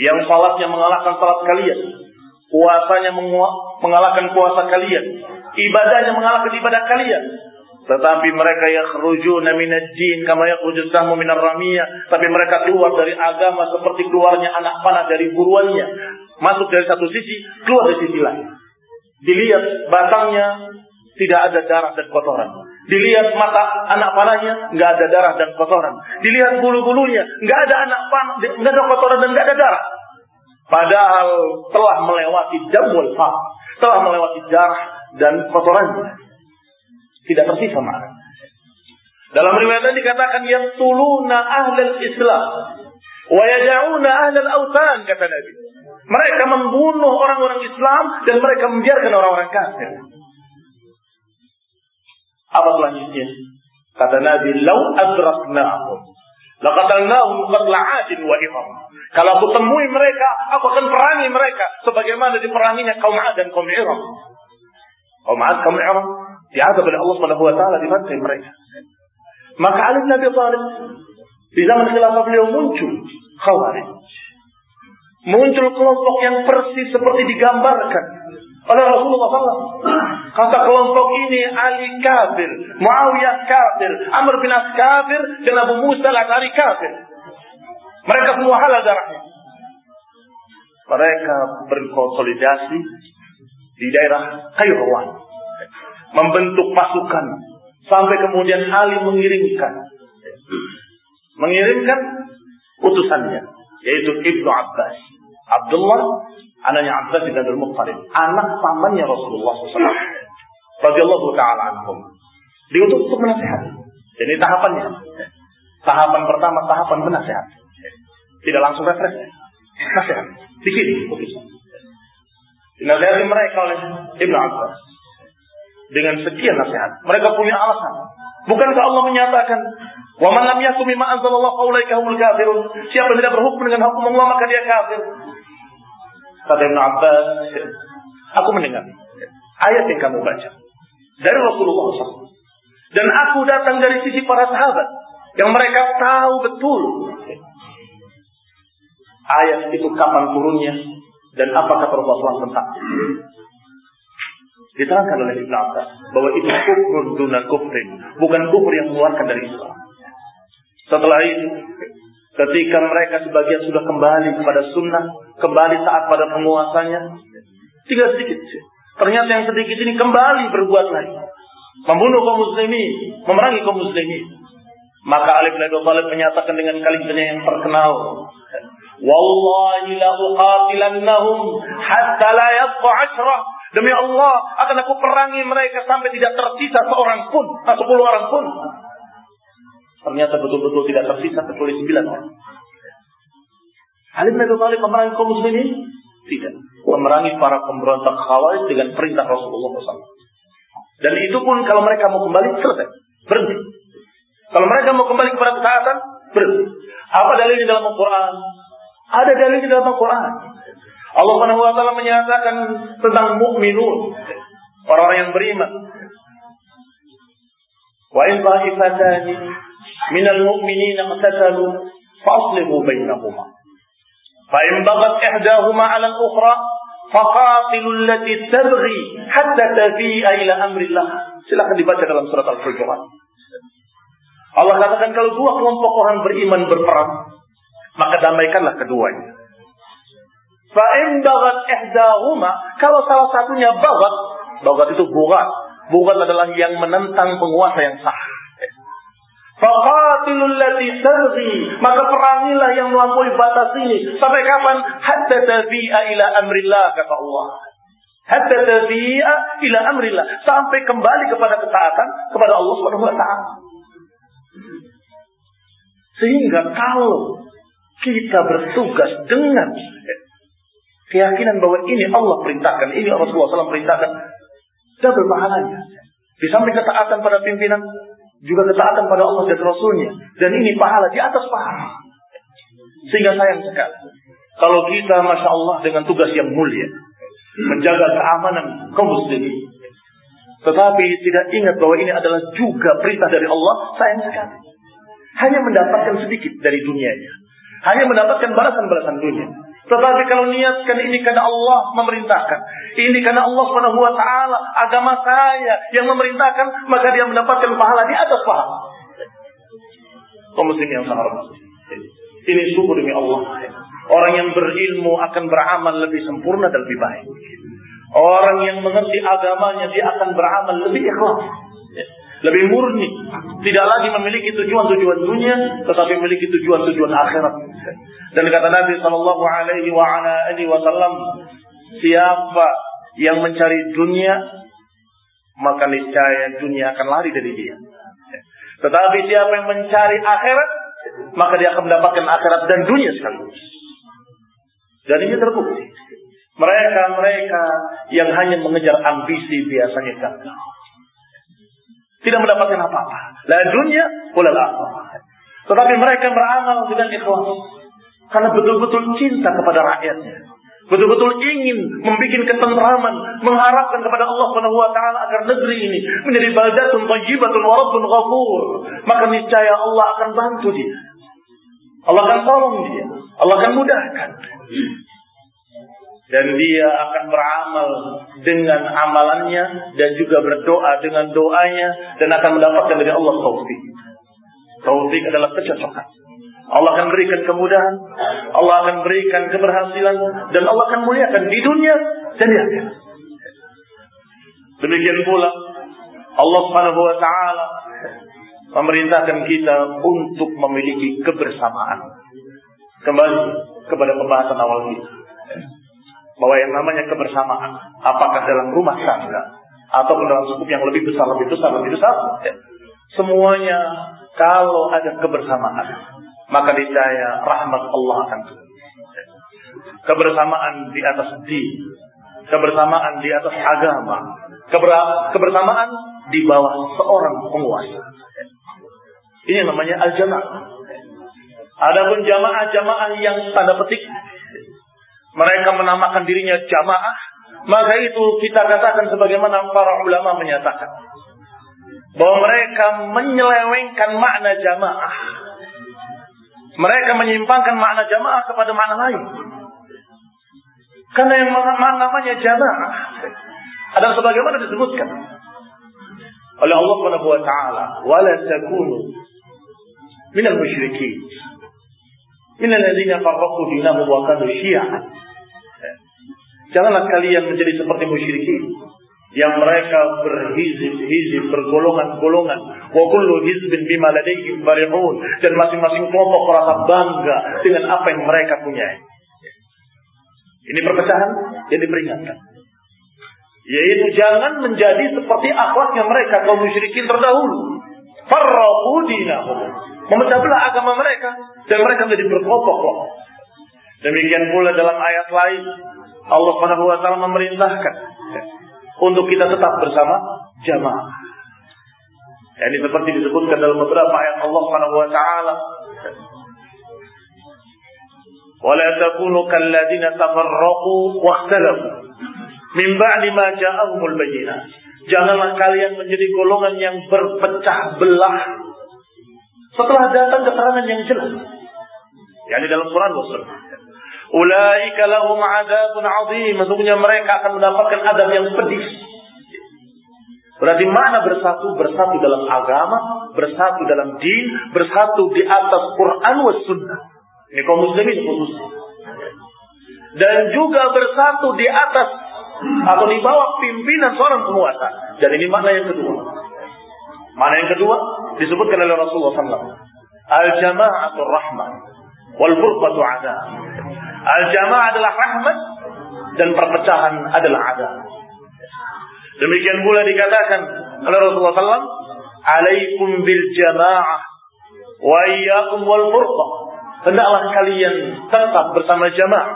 Yang salatnya mengalahkan salat kalian. Puasanya mengalahkan puasa kalian. Ibadahnya mengalahkan ibadah kalian. Tetapi mereka yang yakhrujuna minad din kama yakhruju sahmu minar ramiyah. Tapi mereka keluar dari agama seperti keluarnya anak panah dari buruannya. Masuk dari satu sisi, keluar dari sisi lain. Dilihat batangnya tidak ada darah dan kotoran. Dilihat mata anak panahnya, nggak ada darah dan kotoran. Dilihat bulu-bulunya, nggak ada anak panah, nggak ada kotoran dan nggak ada darah. Padahal telah melewati jamul telah melewati darah dan kotorannya. Tidak tersisa mana. Dalam riwayat dikatakan yang tuluna ahlul Islam wa yaja'una ahlul autan kata Nabi. Mereka membunuh orang-orang Islam dan mereka membiarkan orang-orang kafir. Apa selanjutnya? Kata Nabi, "Lau adraknahum laqatalnahum qatla 'adin wa iram." Kalau aku temui mereka, aku akan perangi mereka sebagaimana diperanginya kaum 'ad dan kaum Iram. Kaum 'ad, kaum Iram diadab oleh Allah Subhanahu wa taala dibantai mereka. Maka Ali bin Abi Thalib di zaman khilafah beliau muncul Khawarij. Muncul kelompok yang persis seperti digambarkan oleh Rasulullah SAW. Kata kelompok ini Ali kafir, Muawiyah kafir, Amr bin As kafir, dan Abu Musa al-Ash'ari kafir. Mereka semua halal darahnya. Mereka berkonsolidasi di daerah Kairouan. Membentuk pasukan. Sampai kemudian Ali mengirimkan. Mengirimkan utusannya. Yaitu Ibnu Abbas. Abdullah anaknya Abbas bin Abdul Muttalib, anak pamannya Rasulullah SAW. Radiyallahu taala anhum. Diutus untuk menasihat. Ini tahapannya. Tahapan pertama tahapan menasihat. Tidak langsung refresh. Nasihat. Dikirim Dinasihati mereka oleh Ibn Abbas. Dengan sekian nasihat. Mereka punya alasan. Bukankah Allah menyatakan Wa man lam yakum bima anzalallahu faulaika humul kafirun. Siapa tidak berhukum dengan hukum Allah maka dia kafir. Kata Ibn Abbas, aku mendengar ayat yang kamu baca dari Rasulullah SAW. Dan aku datang dari sisi para sahabat yang mereka tahu betul ayat itu kapan turunnya Dan apa kata Rasulullah tentang Diterangkan oleh Ibn Abbas bahwa itu kufur duna kufrin, bukan kufur yang mengeluarkan dari Islam. Setelah itu, ketika mereka sebagian sudah kembali kepada sunnah, kembali saat pada penguasanya, tinggal sedikit. Ternyata yang sedikit ini kembali berbuat lagi. Membunuh kaum muslimin, memerangi kaum muslimin. Maka Ali bin Abi Thalib menyatakan dengan kalimatnya yang terkenal, Wallahi la uqatilannahum hatta la yabqa ashrah. Demi Allah akan aku perangi mereka sampai tidak tersisa seorang pun, atau sepuluh orang pun. Ternyata betul-betul tidak tersisa kecuali sembilan orang. Ali bin Abi Thalib memerangi kaum muslimin? Tidak. Memerangi para pemberontak khawarij dengan perintah Rasulullah SAW. Dan itu pun kalau mereka mau kembali selesai. Berhenti. Kalau mereka mau kembali kepada ketaatan, berhenti. Apa dalilnya dalam Al-Quran? Ada dalilnya dalam Al-Quran. Allah Subhanahu wa taala menyatakan tentang mukminun, orang-orang yang beriman. Wa in ta'ifatani minal mu'minina qatatalu fa aslihu bainahuma. Fa in baghat ihdahuma 'ala al-ukhra faqatilu allati tabghi hatta tafi'a ila amrillah. Silakan dibaca dalam surat Al-Hujurat. Allah katakan kalau dua kelompok orang beriman berperang, maka damaikanlah keduanya. Fa'in bagat ihdahuma, kalau salah satunya bagat, bagat itu bugat. Bugat adalah yang menentang penguasa yang sah. Faqatilul ladzi targhi, maka perangilah yang melampaui batas ini. Sampai kapan? Hatta tafi'a ila amrillah kata Allah. Hatta tafi'a ila amrillah, sampai kembali kepada ketaatan kepada Allah Subhanahu wa taala. Sehingga kalau kita bertugas dengan keyakinan bahwa ini Allah perintahkan, ini Rasulullah SAW perintahkan, double pahalanya. Di samping ketaatan pada pimpinan, juga ketaatan pada Allah dan Rasulnya. Dan ini pahala di atas pahala. Sehingga sayang sekali. Kalau kita, Masya Allah, dengan tugas yang mulia. Menjaga keamanan kaum muslimin. Tetapi tidak ingat bahwa ini adalah juga perintah dari Allah, sayang sekali. Hanya mendapatkan sedikit dari dunianya. Hanya mendapatkan balasan-balasan dunia. Tetapi kalau niatkan ini karena Allah memerintahkan. Ini karena Allah subhanahu wa ta'ala. Agama saya yang memerintahkan. Maka dia mendapatkan pahala di atas pahala. Kau muslim yang sangat Ini syukur demi Allah. Orang yang berilmu akan beramal lebih sempurna dan lebih baik. Orang yang mengerti agamanya dia akan beramal lebih ikhlas lebih murni, tidak lagi memiliki tujuan-tujuan dunia, tetapi memiliki tujuan-tujuan akhirat. Dan kata Nabi Shallallahu Alaihi Wasallam, siapa yang mencari dunia, maka niscaya dunia akan lari dari dia. Tetapi siapa yang mencari akhirat, maka dia akan mendapatkan akhirat dan dunia sekaligus. Dan ini terbukti. Mereka-mereka yang hanya mengejar ambisi biasanya gagal. Tidak mendapatkan apa-apa. La dunia, wala. Tetapi mereka beramal dengan ikhlas. Karena betul-betul cinta kepada rakyatnya. Betul-betul ingin membuat ketentraman, mengharapkan kepada Allah Subhanahu wa taala agar negeri ini menjadi baldatun thayyibatun wa rabbun ghafur. Maka niscaya Allah akan bantu dia. Allah akan tolong dia. Allah akan mudahkan dan dia akan beramal dengan amalannya dan juga berdoa dengan doanya dan akan mendapatkan dari Allah taufik. Taufik adalah kecocokan. Allah akan berikan kemudahan, Allah akan berikan keberhasilan dan Allah akan muliakan di dunia dan di akhirat. Demikian pula Allah Subhanahu wa taala memerintahkan kita untuk memiliki kebersamaan. Kembali kepada pembahasan awal kita bahwa yang namanya kebersamaan, apakah dalam rumah tangga atau dalam suku yang lebih besar, lebih besar, lebih besar, ya. semuanya kalau ada kebersamaan, maka niscaya rahmat Allah akan turun. Kebersamaan di atas di, kebersamaan di atas agama, kebersamaan di bawah seorang penguasa. Ini namanya al-jamaah. Adapun jamaah-jamaah yang tanda petik mereka menamakan dirinya jamaah, maka itu kita katakan sebagaimana para ulama menyatakan bahwa mereka menyelewengkan makna jamaah. Mereka menyimpangkan makna jamaah kepada makna lain. Karena yang namanya jamaah adalah sebagaimana disebutkan oleh Allah Subhanahu wa taala, "Wala takunu minal musyrikin." Min alladziina farraqu dinahum wa kanu syi'an. Janganlah kalian menjadi seperti musyrikin yang mereka berhizib-hizib, bergolongan-golongan. Wa kullu hizbin bima ladaihim farihun dan masing-masing kelompok merasa bangga dengan apa yang mereka punya. Ini perpecahan yang diperingatkan. Yaitu jangan menjadi seperti akhwatnya mereka kaum musyrikin terdahulu. Farraqu dinahum. Memecah belah agama mereka dan mereka menjadi berkelompok Demikian pula dalam ayat lain Allah Subhanahu wa taala memerintahkan untuk kita tetap bersama jamaah. Ini seperti disebutkan dalam beberapa ayat Allah Subhanahu wa taala. ولا تكونوا كالذين تفرقوا واختلفوا من بعد ما جاءهم البينات Janganlah kalian menjadi golongan yang berpecah belah setelah datang keterangan yang jelas. Yani dalam Quran wa Ulaika lahum adabun azim. Sesungguhnya mereka akan mendapatkan adab yang pedih. Berarti mana bersatu? Bersatu dalam agama, bersatu dalam din, bersatu di atas Quran wa sunnah. Ini kaum muslimin khususnya. Dan juga bersatu di atas atau di bawah pimpinan seorang penguasa. Dan ini makna yang kedua. Mana yang kedua disebutkan oleh Rasulullah SAW. Al-jama'atul rahmah wal furqatu adab. Al-jamaah adalah rahmat dan perpecahan adalah adab. Demikian pula dikatakan oleh Rasulullah SAW, "Alaikum bil jamaah wa iyyakum wal furqah." Hendaklah kalian tetap bersama jamaah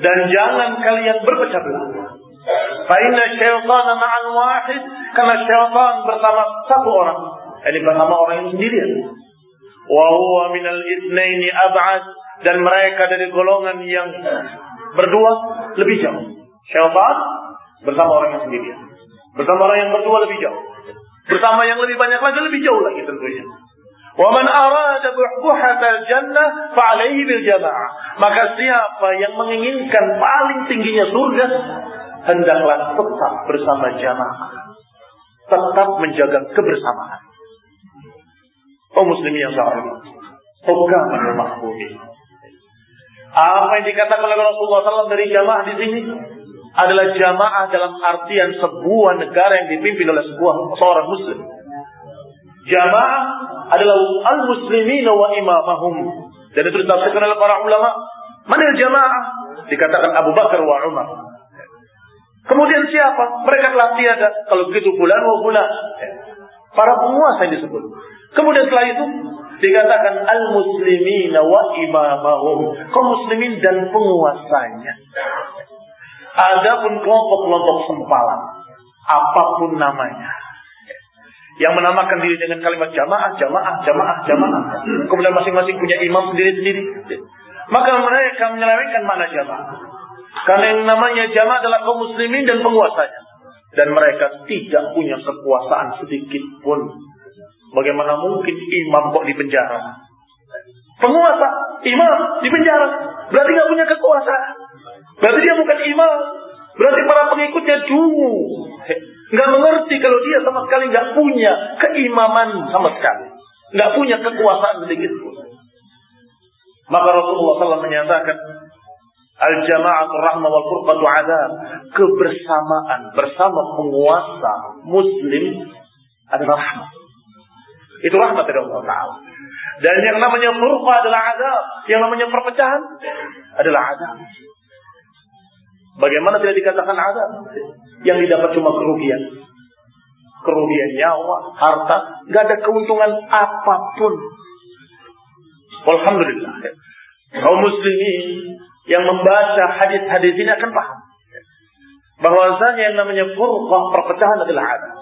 dan jangan kalian berpecah belah. Fa inna syaitana ma'al wahid karena syaitan bersama satu orang. Ini bersama orang yang sendirian. Wa huwa minal itsnaini ab'ad dan mereka dari golongan yang berdua lebih jauh. Syaitan bersama orang yang sendirian. Bersama orang yang berdua lebih jauh. Bersama yang lebih banyak lagi lebih jauh lagi tentunya. Wa man arada buhbuhatal jannah fa'alaihi bil jamaah. Maka siapa yang menginginkan paling tingginya surga hendaklah tetap bersama jamaah. Tetap menjaga kebersamaan. Oh muslimin yang hormati. Hukaman mahfudin. Apa yang dikatakan oleh Rasulullah SAW dari jamaah di sini adalah jamaah dalam artian sebuah negara yang dipimpin oleh sebuah seorang muslim. Jamaah adalah al-muslimin wa imamahum. Dan itu ditafsirkan oleh para ulama. Mana jamaah? Dikatakan Abu Bakar wa Umar. Kemudian siapa? Mereka telah tiada. Kalau begitu bulan wa bulan. Para penguasa yang disebut. Kemudian setelah itu dikatakan al-muslimina wa imamahum. Kaum muslimin dan penguasanya. Adapun kelompok-kelompok sempalan, apa pun namanya, yang menamakan diri dengan kalimat jamaah, jamaah, jamaah, jamaah. Kemudian masing-masing punya imam sendiri-sendiri. Maka mereka menyelewengkan mana jamaah. Karena yang namanya jamaah adalah kaum muslimin dan penguasanya. Dan mereka tidak punya kekuasaan sedikit pun Bagaimana mungkin imam kok di penjara? Penguasa, imam di penjara. Berarti nggak punya kekuasaan. Berarti dia bukan imam. Berarti para pengikutnya dungu. Nggak mengerti kalau dia sama sekali nggak punya keimaman sama sekali. Nggak punya kekuasaan sedikit pun. Maka Rasulullah SAW menyatakan, Al-jama'atu rahmah wal furqatu adab. Kebersamaan bersama penguasa muslim adalah rahmat. Itu rahmat dari Allah Ta'ala. Dan yang namanya furqa adalah adab. Yang namanya perpecahan adalah adab. Bagaimana tidak dikatakan adab? Yang didapat cuma kerugian. Kerugian nyawa, harta. Gak ada keuntungan apa pun. Alhamdulillah. Kaum muslimin yang membaca hadis-hadis ini akan paham. Bahwasanya yang namanya furqah perpecahan adalah adab.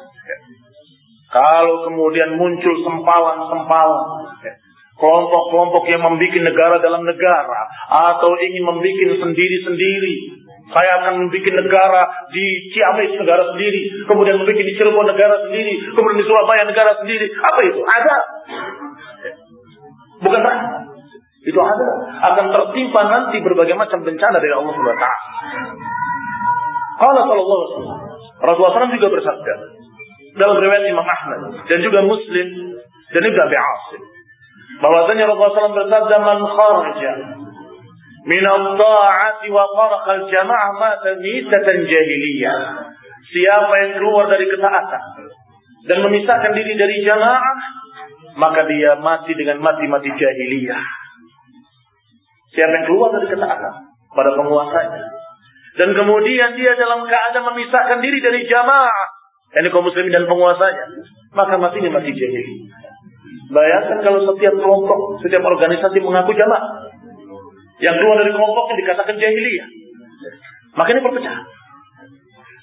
Kalau kemudian muncul sempalan-sempalan, kelompok-kelompok yang membuat negara dalam negara, atau ingin membuat sendiri-sendiri, saya akan membuat negara di Ciamis negara sendiri, kemudian membuat di Cirebon negara sendiri, kemudian di Surabaya negara sendiri. Apa itu? Ada. Bukan rahmat. Itu ada. Akan tertimpa nanti berbagai macam bencana dari Allah Subhanahu wa taala. Qala. Rasulullah SAW juga bersabda dalam riwayat Imam Ahmad. Dan juga Muslim. Dan Ibnu Abi Asim. Bahwasanya Rasulullah SAW bersabda man kharaja min al-ta'ati wa faraqa al-jama'ah mata mitatan jahiliyah. Siapa yang keluar dari ketaatan dan memisahkan diri dari jamaah maka dia mati dengan mati-mati jahiliyah. Siapa yang keluar dari ketaatan pada penguasanya dan kemudian dia dalam keadaan memisahkan diri dari jamaah, ini kaum muslimin dan penguasanya, maka matinya mati jahil. Bayangkan kalau setiap kelompok, setiap organisasi mengaku jamaah. Yang keluar dari kelompoknya dikatakan jahiliyah. Maka ini perpecahan.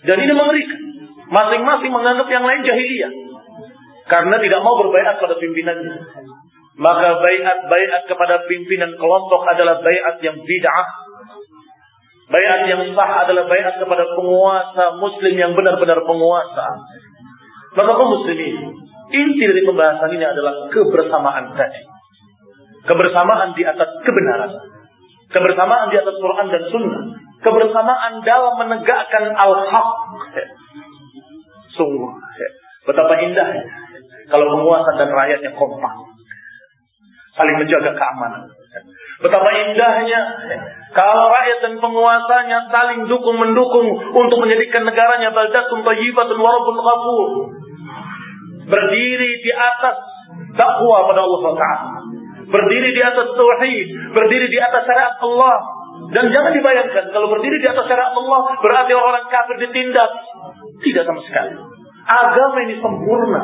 Dan ini mengerikan. Masing-masing menganggap yang lain jahiliyah. Karena tidak mau berbaiat pada pimpinannya. Maka baiat-baiat kepada pimpinan kelompok adalah baiat yang bid'ah Bayat yang sah adalah bayat kepada penguasa muslim yang benar-benar penguasa. Maka kaum muslimin, inti dari pembahasan ini adalah kebersamaan tadi. Kebersamaan di atas kebenaran. Kebersamaan di atas Quran dan Sunnah. Kebersamaan dalam menegakkan al-haq. Sungguh. Betapa indahnya. Kalau penguasa dan rakyatnya kompak. Saling menjaga keamanan. Betapa indahnya kalau rakyat dan penguasanya saling dukung mendukung untuk menjadikan negaranya baldatun thayyibatun wa rabbun ghafur. Berdiri di atas takwa pada Allah SWT. Berdiri di atas tauhid, berdiri di atas syariat Allah. Dan jangan dibayangkan kalau berdiri di atas syariat Allah berarti orang kafir ditindak. Tidak sama sekali. Agama ini sempurna.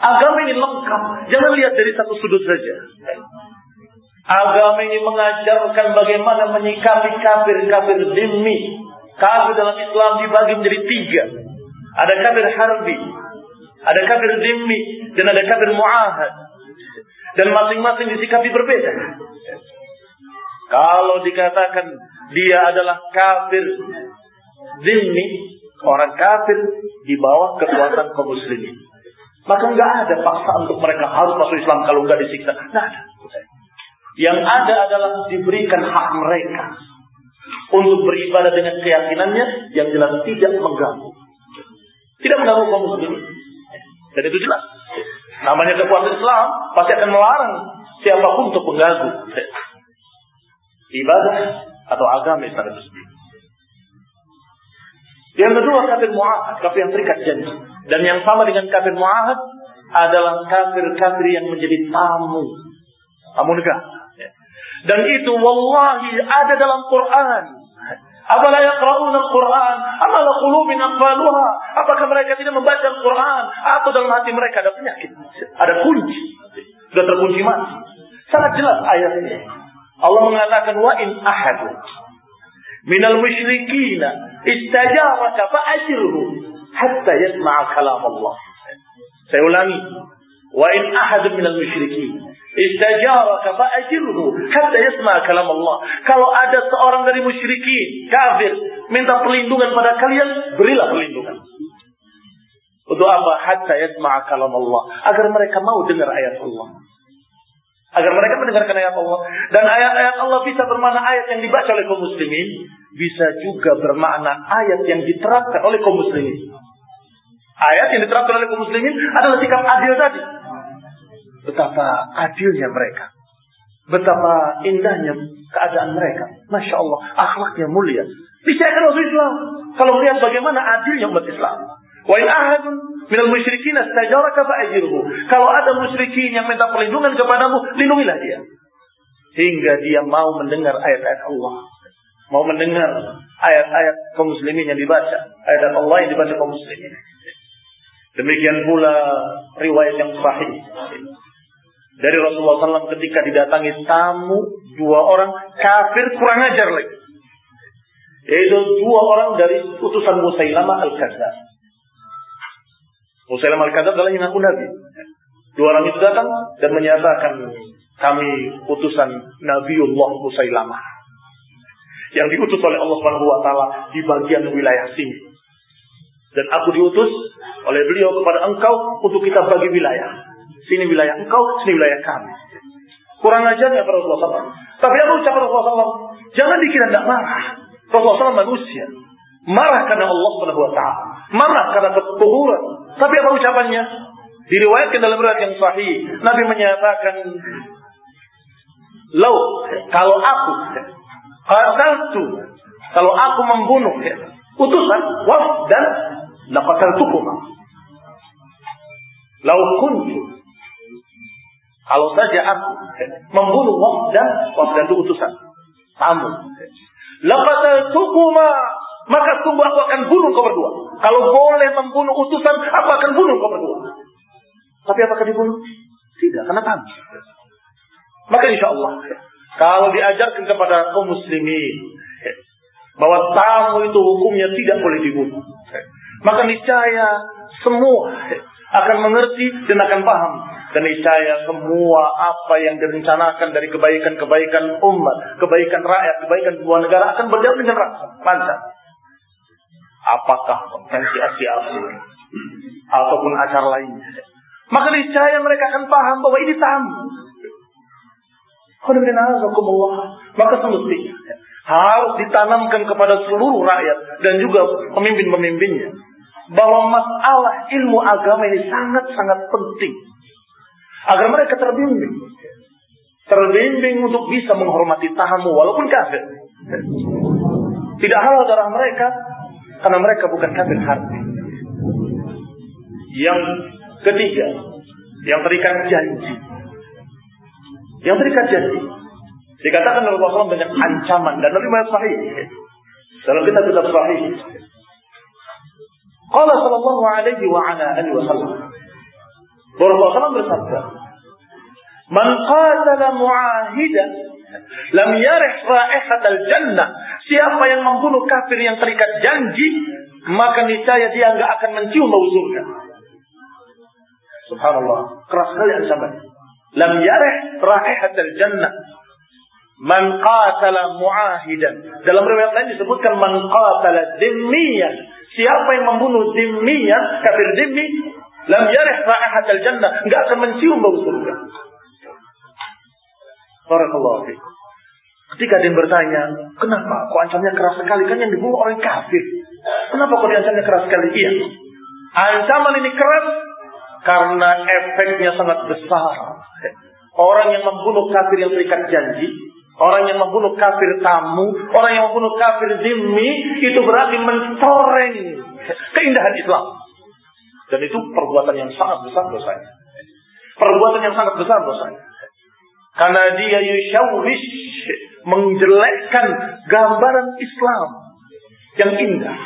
Agama ini lengkap. Jangan lihat dari satu sudut saja. Agama ini mengajarkan bagaimana menyikapi kafir-kafir zimmi. Kafir dalam Islam dibagi menjadi tiga. Ada kafir harbi, ada kafir zimmi, dan ada kafir mu'ahad. Dan masing-masing disikapi berbeda. Kalau dikatakan dia adalah kafir zimmi, orang kafir di bawah kekuatan kaum muslimin. Maka nggak ada paksa untuk mereka harus masuk Islam kalau nggak disiksa. Nggak. Yang ada adalah diberikan hak mereka untuk beribadah dengan keyakinannya yang jelas tidak mengganggu. Tidak mengganggu kaum muslimin. Dan itu jelas. Namanya kekuatan Islam pasti akan melarang siapa pun untuk mengganggu ibadah atau agama Islam itu sendiri. Yang kedua kafir mu'ahad, kafir yang terikat janji. Dan yang sama dengan kafir mu'ahad adalah kafir-kafir yang menjadi tamu. Tamu negara. Dan itu wallahi ada dalam Quran. Apala yaqra'una al-Quran? Amala qulubin aqfaluha? Apakah mereka tidak membaca Al-Quran? Atau dalam hati mereka ada penyakit? Ada kunci. Sudah terkunci mati. Sangat jelas ayatnya. Allah mengatakan wa in ahad minal musyrikina istajaraka fa'ajirhu hatta yasma'a kalam Allah. Saya ulangi. Wa in ahad minal musyrikin istajaraka fa'ajirhu hatta yasma kalam Allah. Kalau ada seorang dari musyrikin, kafir, minta perlindungan pada kalian, berilah perlindungan. Untuk apa? Hatta yasma kalam Allah. Agar mereka mau dengar ayat Allah. Agar mereka mendengarkan ayat Allah. Dan ayat-ayat Allah bisa bermakna ayat yang dibaca oleh kaum muslimin. Bisa juga bermakna ayat yang diterapkan oleh kaum muslimin. Ayat yang diterapkan oleh kaum muslimin adalah sikap adil tadi. Betapa adilnya mereka. Betapa indahnya keadaan mereka. Masya Allah, akhlaknya mulia. Bisa akan masuk Islam. Kalau melihat bagaimana adilnya umat Islam. Wa in ahadun minal musyrikin astajaraka fa'ajirhu. Kalau ada musyrikin yang minta perlindungan kepadamu, lindungilah dia. Hingga dia mau mendengar ayat-ayat Allah. Mau mendengar ayat-ayat kaum muslimin yang dibaca. Ayat Allah yang dibaca kaum muslimin. Demikian pula riwayat yang sahih dari Rasulullah SAW ketika didatangi tamu dua orang kafir kurang ajar lagi. Yaitu dua orang dari utusan Musailamah Al-Kadzab. Musailamah Al-Kadzab adalah yang aku Nabi. Dua orang itu datang dan menyatakan kami utusan Nabiullah Musailamah. Yang diutus oleh Allah Subhanahu wa taala di bagian wilayah sini. Dan aku diutus oleh beliau kepada engkau untuk kita bagi wilayah. Sini wilayah engkau, sini wilayah kami. Kurang ajarnya para Rasulullah SAW. Tapi apa ucapan Rasulullah SAW? Jangan dikira tidak marah. Rasulullah SAW manusia. Marah karena Allah Subhanahu wa taala. Marah karena kekuburan. Tapi apa ucapannya? Diriwayatkan dalam riwayat yang sahih, Nabi menyatakan, "Lau kalau aku qataltu, kalau aku membunuh utusan wafdan laqataltukum." Lau kuntu kalau saja aku membunuh wafdan, wafdan itu utusan, tamu. Laqataltukuma maka sungguh aku akan bunuh kau berdua. Kalau boleh membunuh utusan, aku akan bunuh kau berdua. Tapi apakah dibunuh? Tidak, karena tamu. Maka insya Allah, kalau diajarkan kepada kaum muslimin bahwa tamu itu hukumnya tidak boleh dibunuh, maka niscaya semua akan mengerti dan akan paham dan semua apa yang direncanakan dari kebaikan-kebaikan umat, kebaikan rakyat, kebaikan sebuah negara akan berjalan dengan lancar. Apakah konvensi Asia Afrika ataupun acara lainnya. Maka niscaya mereka akan paham bahwa ini tamu. Maka semestinya harus ditanamkan kepada seluruh rakyat dan juga pemimpin-pemimpinnya bahwa masalah ilmu agama ini sangat-sangat penting agar mereka terbimbing. Terbimbing untuk bisa menghormati tamu walaupun kafir. Tidak halal darah mereka karena mereka bukan kafir harbi. Yang ketiga, yang terikat janji. Yang terikat janji. Dikatakan oleh Rasulullah dengan ancaman dan dari mana sahih. Dalam kita tetap sahih. Qala sallallahu alaihi wa ala alihi wasallam. Rasulullah SAW bersabda, "Man qatala lam yarih ra'ihat al-jannah." Siapa yang membunuh kafir yang terikat janji, maka niscaya dia enggak akan mencium bau surga. Subhanallah, keras sekali ancaman. Lam yarih ra'ihat al-jannah. Man qatala mu'ahidan. Dalam riwayat lain disebutkan man qatala dhimmiyan. Siapa yang membunuh dhimmiyan, kafir dhimmi, Lam yarih ra'ihat al-jannah. Enggak akan mencium bau surga. Barakallahu fiik. Ketika dia bertanya, kenapa kok ancamnya keras sekali? Kan yang dibunuh orang kafir. Kenapa kok diancamnya keras sekali? Iya. Ancaman ini keras karena efeknya sangat besar. Orang yang membunuh kafir yang terikat janji, orang yang membunuh kafir tamu, orang yang membunuh kafir zimmi, itu berarti mencoreng keindahan Islam. Dan itu perbuatan yang sangat besar dosanya. Perbuatan yang sangat besar dosanya. Karena dia yushawish menjelekkan gambaran Islam yang indah.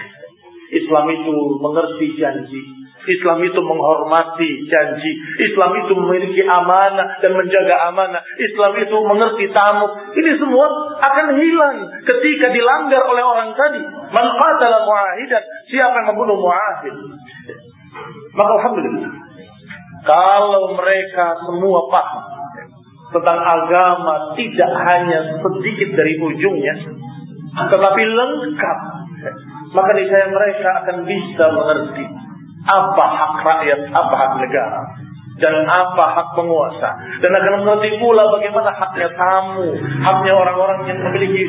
Islam itu mengerti janji. Islam itu menghormati janji. Islam itu memiliki amanah dan menjaga amanah. Islam itu mengerti tamu. Ini semua akan hilang ketika dilanggar oleh orang tadi. Man qatala mu'ahidan. Siapa yang membunuh mu'ahid? Maka Alhamdulillah. Kalau mereka semua paham tentang agama tidak hanya sedikit dari ujungnya, tetapi lengkap, maka niscaya mereka akan bisa mengerti apa hak rakyat, apa hak negara, dan apa hak penguasa, dan akan mengerti pula bagaimana haknya tamu, haknya orang-orang yang memiliki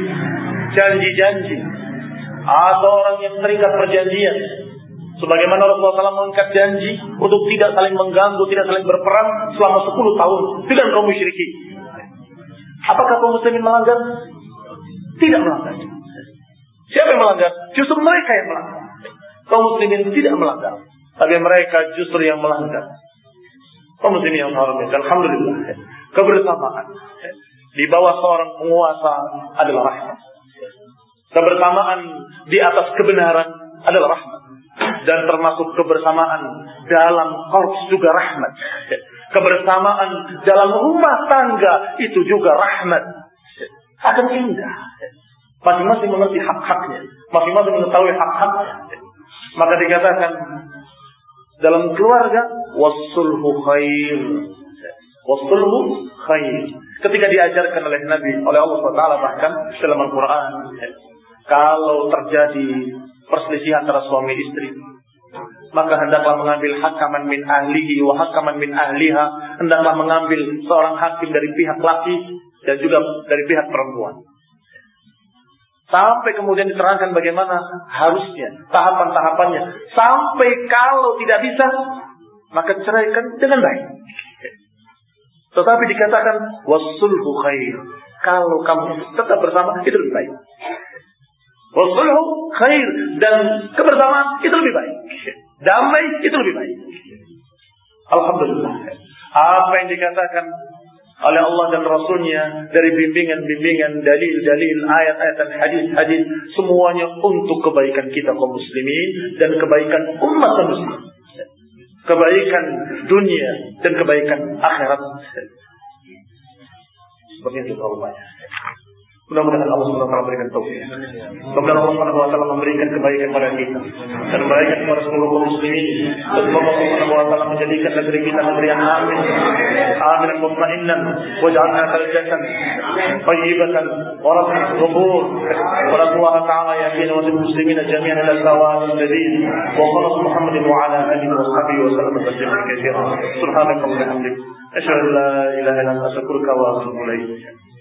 janji-janji, atau orang yang terikat perjanjian, Sebagaimana Rasulullah SAW mengikat janji untuk tidak saling mengganggu, tidak saling berperang selama 10 tahun dengan kaum musyrikin. Apakah kaum muslimin melanggar? Tidak melanggar. Siapa yang melanggar? Justru mereka yang melanggar. Kaum muslimin tidak melanggar. Tapi mereka justru yang melanggar. Kaum muslimin yang hormat. Alhamdulillah. Kebersamaan. Di bawah seorang penguasa adalah rahmat. Kebersamaan di atas kebenaran adalah rahmat dan termasuk kebersamaan dalam korps juga rahmat. Kebersamaan dalam rumah tangga itu juga rahmat. Akan indah. Masing-masing mengerti hak-haknya. Masing-masing mengetahui hak-haknya. Maka dikatakan dalam keluarga wasulhu khair. Wasulhu khair. Ketika diajarkan oleh Nabi, oleh Allah SWT bahkan dalam Al-Quran. Kalau terjadi perselisihan antara suami istri, maka hendaklah mengambil hakaman min ahlihi wa hakaman min ahliha, hendaklah mengambil seorang hakim dari pihak laki dan juga dari pihak perempuan. Sampai kemudian diterangkan bagaimana harusnya, tahapan-tahapannya. Sampai kalau tidak bisa, maka ceraikan dengan baik. Tetapi dikatakan wasulhu khair. Kalau kamu tetap bersama itu lebih baik. Wasulhu khair dan kebersamaan itu lebih baik. Damai itu lebih baik. Alhamdulillah. Apa yang dikatakan oleh Allah dan Rasulnya dari bimbingan-bimbingan, dalil-dalil, ayat-ayat dan hadis-hadis semuanya untuk kebaikan kita kaum muslimin dan kebaikan umat muslim. Kebaikan dunia dan kebaikan akhirat. Seperti itu kalau banyak. Mudah-mudahan Allah SWT memberikan taufik. Mudah-mudahan Allah SWT memberikan kebaikan kepada kita dan kebaikan kepada seluruh kaum muslimin. Dan Allah SWT menjadikan negeri kita negeri yang amin, amin dan mutmainnan. Waj'alna tayyibatan wa rahmat ghafur. Wa Allah Ta'ala yakin wa muslimin jami'an ila sawa'il jadid. Wa qala Muhammad wa ala alihi wa sahbihi wa sallam tasliman katsiran. Subhanakallahumma wa bihamdik. Asyhadu an la ilaha illa anta astaghfiruka wa atubu ilaik.